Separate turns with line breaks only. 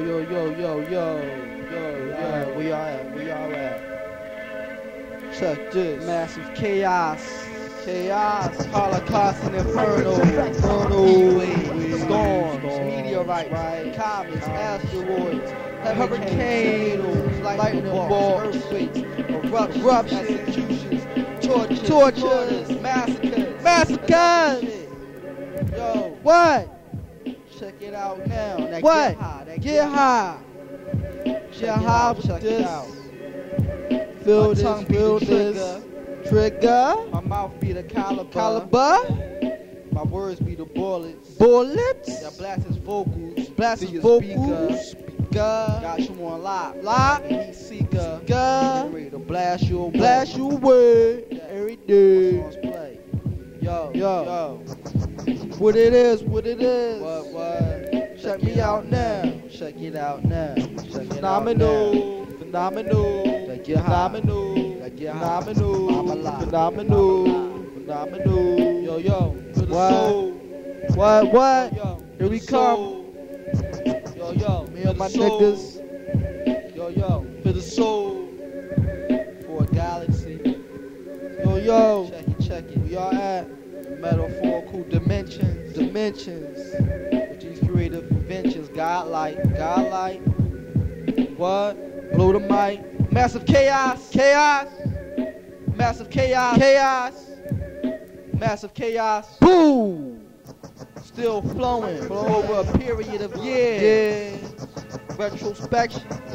Yo, yo, yo, yo, yo, yo, yo, we are at, we are at. Check this.
Massive chaos.
Chaos, Holocaust and Inferno,
Inferno,
storms,
storms,
meteorites,
right.
comets, asteroids,
hurricanes,
hurricanes, lightning bolts, earthquakes,
eruptions, executions,
tortures,
tortures,
massacres,
massacres.
Yo,
What?
Check it out now. Now
What?
Get high. That
Get high.
Check it
high
out, check
this.
it out.
Feel
My
this, feel this.
trigger.
Trigger.
My mouth be the caliber.
Caliber.
My words be the bullets.
Bullets.
That blast his vocals.
Blast his vocals.
Speaker.
Speaker.
Got you on lock.
Lock.
Heat seeker.
Gun.
Ready to blast you away.
Blast you away. Every day.
Yo,
Yo.
yo.
What it is, what it is.
What?
Check me out now.
Check it out now. Check it out now.
Phenomenal. Phenomenal.
Like you're.
Phenomenal.
Like you're.
Phenomenal.
I'm alive.
Phenomenal. Phenomenal.
Yo, yo. The
What?
soul.
What, what?
Yo,
Here we come.
Yo, yo.
Me and my
soul.
niggas.
Yo, yo. For the soul. For a galaxy.
Yo, yo.
Check it, check it.
We are at
Metaphorical dimensions.
dimensions.
With these creative inventions. Godlike. Godlike.
What? Blow the mic.
Massive chaos.
Chaos.
Massive chaos.
Chaos.
Massive chaos.
Boom.
Still flowing
Flowing.
over a period of years.
Yeah. Retrospection.